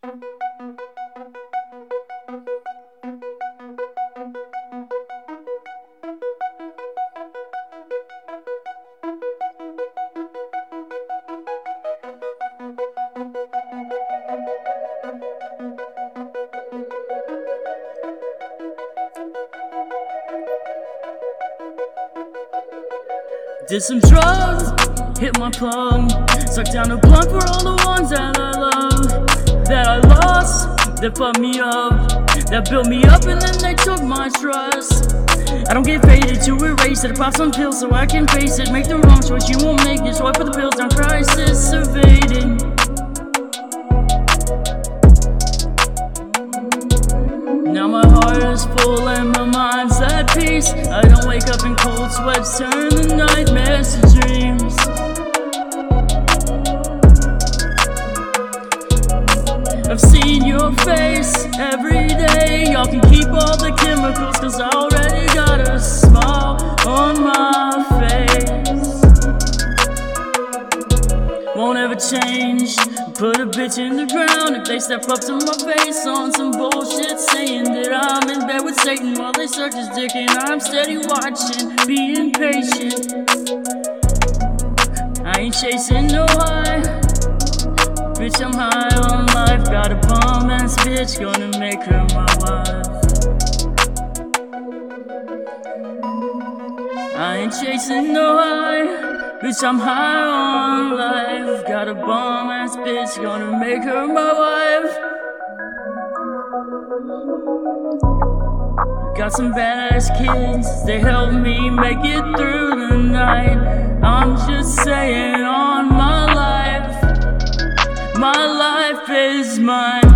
Did some drugs, hit my plug, sucked down a blunt for all the ones that I love, that I lost, that fucked me up, that built me up and then they took my trust. I don't get faded to erase it. Pop some pills so I can face it. Make the wrong choice, you won't make it. So I put the pills down, crisis evading. Now my heart is full and my mind's at peace. I don't wake up in cold sweats, turn the nightmares to dreams. Your face every day. Y'all can keep all the chemicals, cause I already got a smile on my face. Won't ever change. Put a bitch in the ground if they step up to my face on some bullshit, saying that I'm in bed with Satan while they suck his dick, and I'm steady watching, being patient. I ain't chasing no high. Bitch, I'm high on life. Got a bum ass bitch, gonna make her my wife. I ain't chasing no high. Bitch, I'm high on life. Got a bomb ass bitch, gonna make her my wife. Got some badass kids, they help me make it through the night. I'm just saying, on my life is mine.